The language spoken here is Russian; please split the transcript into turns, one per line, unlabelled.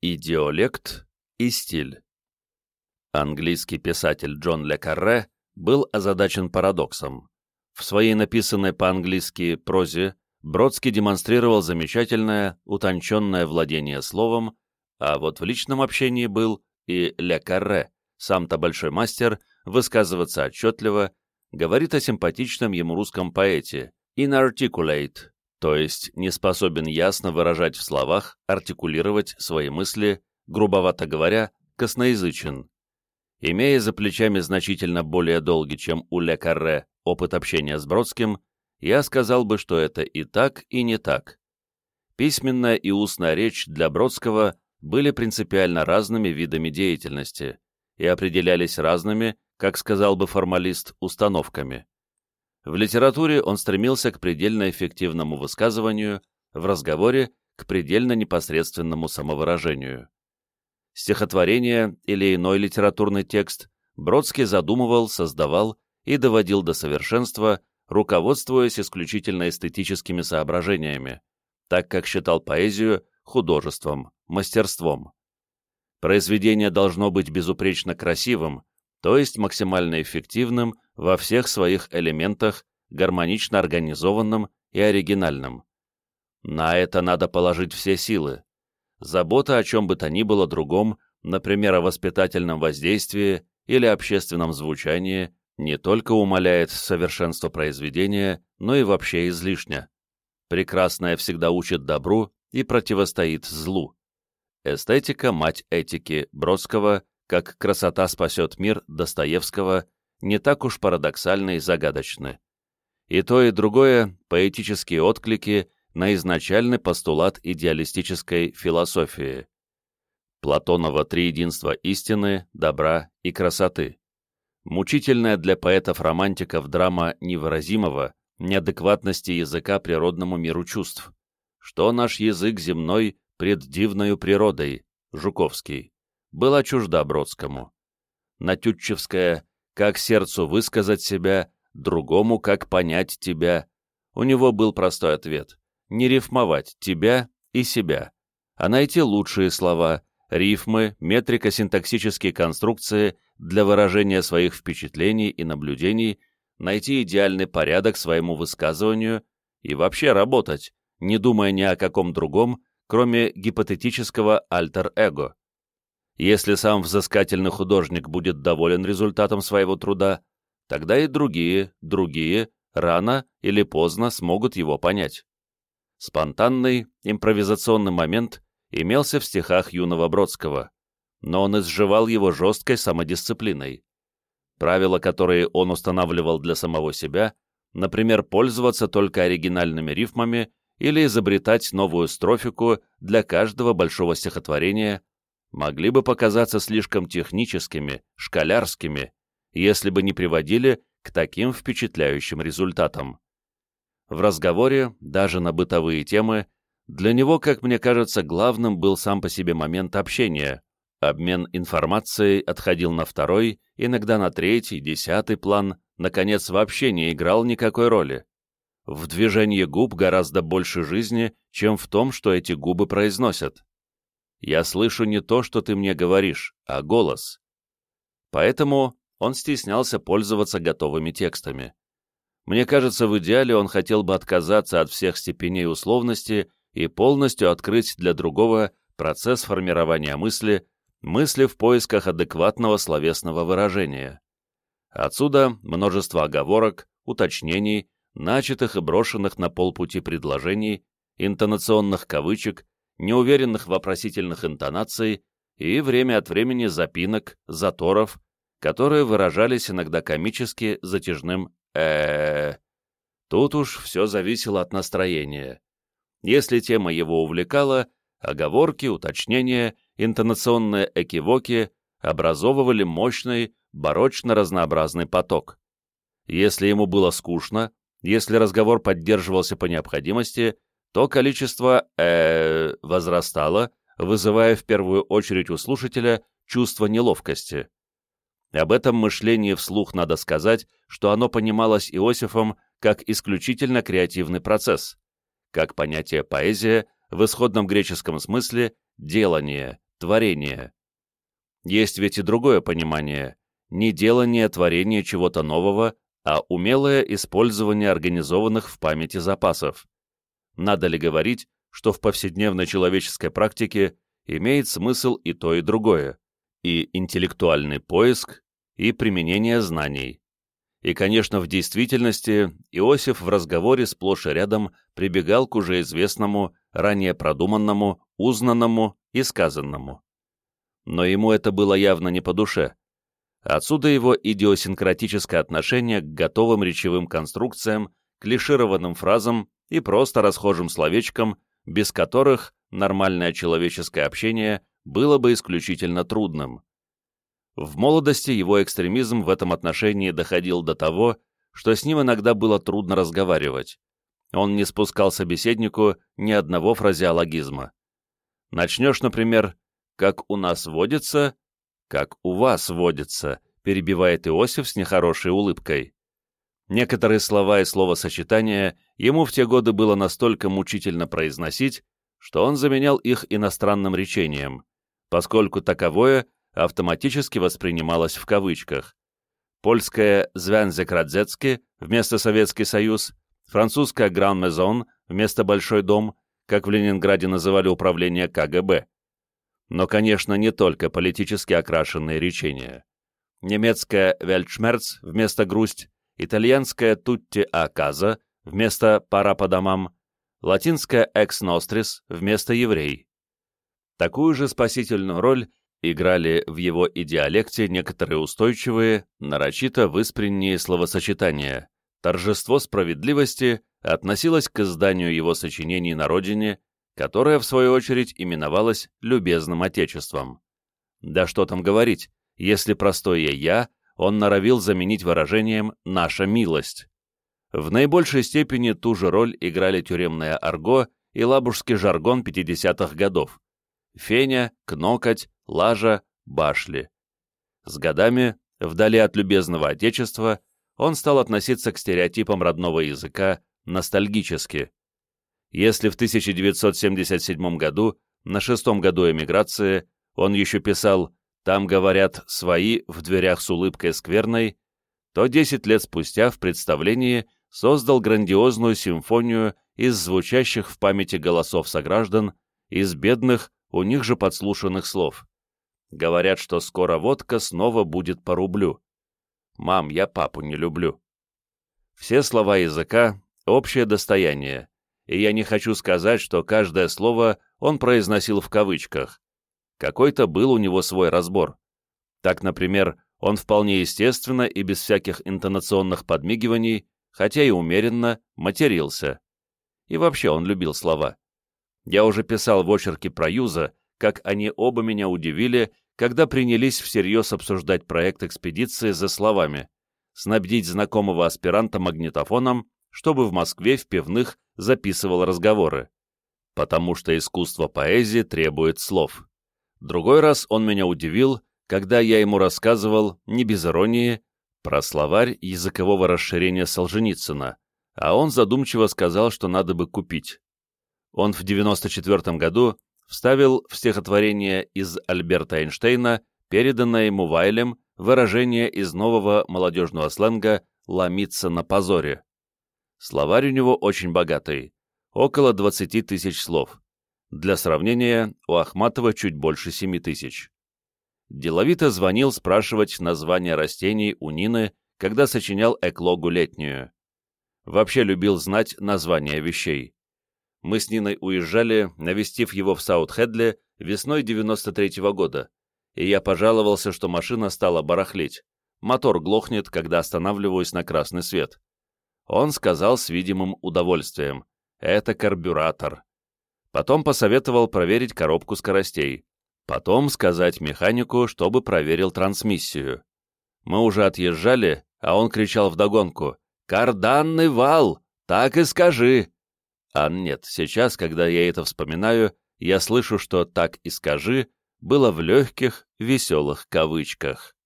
Идиолект и стиль. Английский писатель Джон Ле Карре был озадачен парадоксом. В своей написанной по-английски прозе Бродский демонстрировал замечательное, утонченное владение словом, а вот в личном общении был и Ле Карре, сам-то большой мастер, высказываться отчетливо, говорит о симпатичном ему русском поэте, inarticulate, то есть не способен ясно выражать в словах, артикулировать свои мысли, грубовато говоря, косноязычен. Имея за плечами значительно более долгий, чем у Ле Карре, опыт общения с Бродским, я сказал бы, что это и так, и не так. Письменная и устная речь для Бродского были принципиально разными видами деятельности и определялись разными, как сказал бы формалист, установками. В литературе он стремился к предельно эффективному высказыванию, в разговоре — к предельно непосредственному самовыражению. Стихотворение или иной литературный текст Бродский задумывал, создавал и доводил до совершенства, руководствуясь исключительно эстетическими соображениями, так как считал поэзию художеством, мастерством. Произведение должно быть безупречно красивым, то есть максимально эффективным во всех своих элементах, гармонично организованным и оригинальным. На это надо положить все силы. Забота о чем бы то ни было другом, например, о воспитательном воздействии или общественном звучании, не только умаляет совершенство произведения, но и вообще излишня. Прекрасное всегда учит добру и противостоит злу. Эстетика – мать этики Бродского как «Красота спасет мир» Достоевского, не так уж парадоксальны и загадочны. И то, и другое — поэтические отклики на изначальный постулат идеалистической философии. Платонова триединство истины, добра и красоты. Мучительная для поэтов-романтиков драма невыразимого, неадекватности языка природному миру чувств. Что наш язык земной пред дивною природой, Жуковский была чужда Бродскому. Натютчевская «Как сердцу высказать себя, другому как понять тебя». У него был простой ответ — не рифмовать тебя и себя, а найти лучшие слова, рифмы, метрико-синтаксические конструкции для выражения своих впечатлений и наблюдений, найти идеальный порядок своему высказыванию и вообще работать, не думая ни о каком другом, кроме гипотетического альтер-эго. Если сам взыскательный художник будет доволен результатом своего труда, тогда и другие, другие, рано или поздно смогут его понять. Спонтанный, импровизационный момент имелся в стихах юного Бродского, но он изживал его жесткой самодисциплиной. Правила, которые он устанавливал для самого себя, например, пользоваться только оригинальными рифмами или изобретать новую строфику для каждого большого стихотворения, могли бы показаться слишком техническими, школярскими, если бы не приводили к таким впечатляющим результатам. В разговоре, даже на бытовые темы, для него, как мне кажется, главным был сам по себе момент общения. Обмен информацией отходил на второй, иногда на третий, десятый план, наконец вообще не играл никакой роли. В движении губ гораздо больше жизни, чем в том, что эти губы произносят. Я слышу не то, что ты мне говоришь, а голос. Поэтому он стеснялся пользоваться готовыми текстами. Мне кажется, в идеале он хотел бы отказаться от всех степеней условности и полностью открыть для другого процесс формирования мысли, мысли в поисках адекватного словесного выражения. Отсюда множество оговорок, уточнений, начатых и брошенных на полпути предложений, интонационных кавычек, неуверенных вопросительных интонаций и время от времени запинок, заторов, которые выражались иногда комически затяжным э, -э, Тут уж все зависело от настроения. Если тема его увлекала, оговорки, уточнения, интонационные экивоки образовывали мощный, барочно-разнообразный поток. Если ему было скучно, если разговор поддерживался по необходимости, то количество э возрастало, вызывая в первую очередь у слушателя чувство неловкости. Об этом мышлении вслух надо сказать, что оно понималось Иосифом как исключительно креативный процесс, как понятие поэзия в исходном греческом смысле «делание», творение. Есть ведь и другое понимание – не делание творения чего-то нового, а умелое использование организованных в памяти запасов. Надо ли говорить, что в повседневной человеческой практике имеет смысл и то, и другое, и интеллектуальный поиск, и применение знаний. И, конечно, в действительности Иосиф в разговоре сплошь и рядом прибегал к уже известному, ранее продуманному, узнанному и сказанному. Но ему это было явно не по душе. Отсюда его идиосинкратическое отношение к готовым речевым конструкциям, клишированным фразам и просто расхожим словечкам, без которых нормальное человеческое общение было бы исключительно трудным. В молодости его экстремизм в этом отношении доходил до того, что с ним иногда было трудно разговаривать. Он не спускал собеседнику ни одного фразеологизма. Начнешь, например, «как у нас водится», «как у вас водится», перебивает Иосиф с нехорошей улыбкой. Некоторые слова и словосочетания ему в те годы было настолько мучительно произносить, что он заменял их иностранным речением, поскольку таковое автоматически воспринималось в кавычках. Польское «Звянзекрадзецки» вместо «Советский Союз», французское «Гран-Мезон» вместо «Большой дом», как в Ленинграде называли управление КГБ. Но, конечно, не только политически окрашенные речения. Немецкое «Вельтшмерц» вместо «Грусть», итальянское «Тутти Аказа» вместо «Пора по домам», латинское «Экс Нострис» вместо «Еврей». Такую же спасительную роль играли в его идиалекте некоторые устойчивые, нарочито выспренние словосочетания. Торжество справедливости относилось к изданию его сочинений на родине, которое, в свою очередь, именовалось «любезным отечеством». Да что там говорить, если простое «я» он норовил заменить выражением «наша милость». В наибольшей степени ту же роль играли тюремное арго и лабужский жаргон 50-х годов. Феня, кнокоть, лажа, башли. С годами, вдали от любезного отечества, он стал относиться к стереотипам родного языка ностальгически. Если в 1977 году, на шестом году эмиграции, он еще писал «Там, говорят, свои в дверях с улыбкой скверной», то 10 лет спустя в представлении создал грандиозную симфонию из звучащих в памяти голосов сограждан, из бедных, у них же подслушанных слов. Говорят, что скоро водка снова будет по рублю. Мам, я папу не люблю. Все слова языка — общее достояние, и я не хочу сказать, что каждое слово он произносил в кавычках. Какой-то был у него свой разбор. Так, например, он вполне естественно и без всяких интонационных подмигиваний, хотя и умеренно, матерился. И вообще он любил слова. Я уже писал в очерке про Юза, как они оба меня удивили, когда принялись всерьез обсуждать проект экспедиции за словами снабдить знакомого аспиранта магнитофоном, чтобы в Москве в пивных записывал разговоры. Потому что искусство поэзии требует слов. Другой раз он меня удивил, когда я ему рассказывал, не без иронии, про словарь языкового расширения Солженицына, а он задумчиво сказал, что надо бы купить. Он в 94 году вставил в стихотворение из Альберта Эйнштейна, переданное ему Вайлем, выражение из нового молодежного сленга «ломиться на позоре». Словарь у него очень богатый, около 20 тысяч слов. Для сравнения, у Ахматова чуть больше 7 тысяч. Деловито звонил спрашивать название растений у Нины, когда сочинял эклогу летнюю. Вообще любил знать названия вещей мы с Ниной уезжали, навестив его в Саутхедле весной 93 -го года, и я пожаловался, что машина стала барахлить. Мотор глохнет, когда останавливаюсь на красный свет. Он сказал с видимым удовольствием. Это карбюратор. Потом посоветовал проверить коробку скоростей. Потом сказать механику, чтобы проверил трансмиссию. Мы уже отъезжали, а он кричал вдогонку. «Карданный вал! Так и скажи!» А нет, сейчас, когда я это вспоминаю, я слышу, что «так и скажи» было в легких, веселых кавычках.